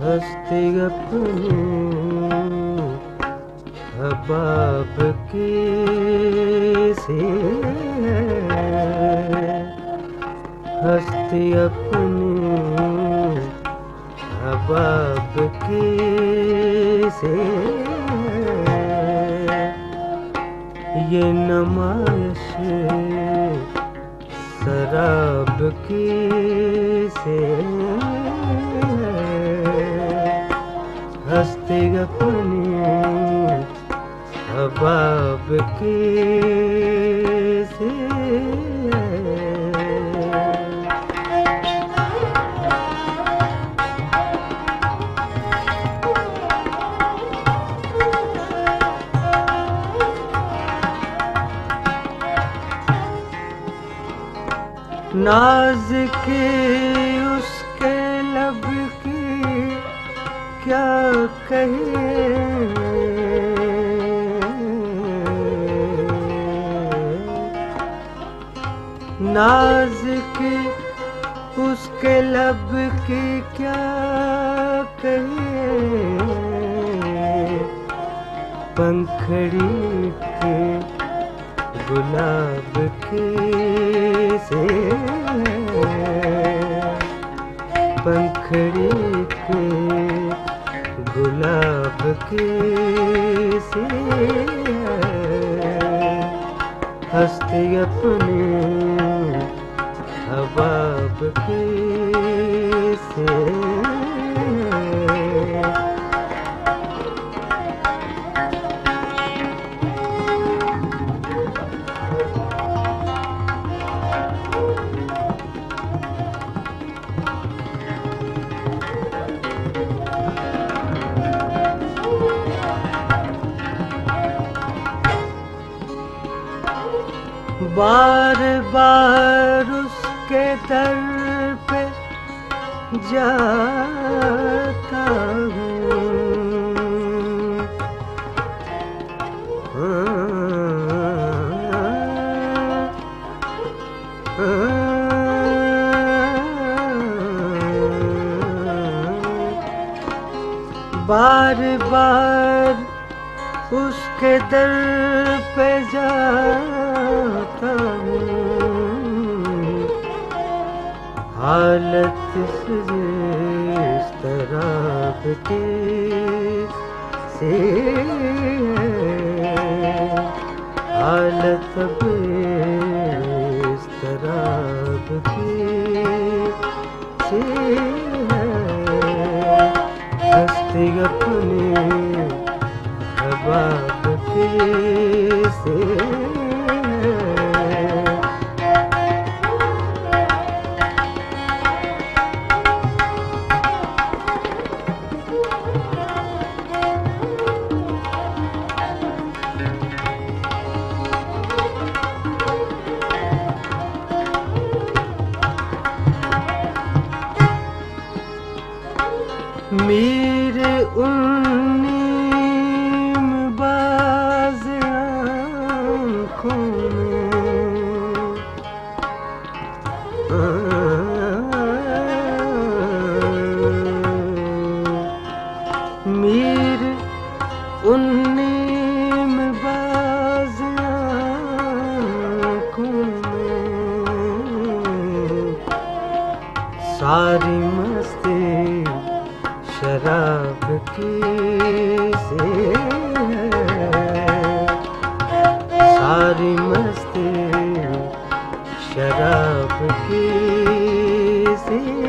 ہستی اپنی حباب کی سی ہستی اپنی حباب کی سے یہ نمائش شراب کی سے ہستی اپنی حباب کی سے ناز کی اس کے لب کی، کیا کہیں؟ ناز کی اس کے لب کی، کیا کہیں؟ پنکھڑی کے گلاب کی سے گلاب ہستی اپنے حباب کی سے بار بار اس کے در پہ جاتا ہوں۔ بار بار اس کے در پہ جاتا سے حالت اس طرح کی سے ہستی اپنی حباب کی سے میر ان باز آنکھوں میں۔ میر ان باز آنکھوں میں۔ ساری شراب کی سے ساری مستی شراب کی سے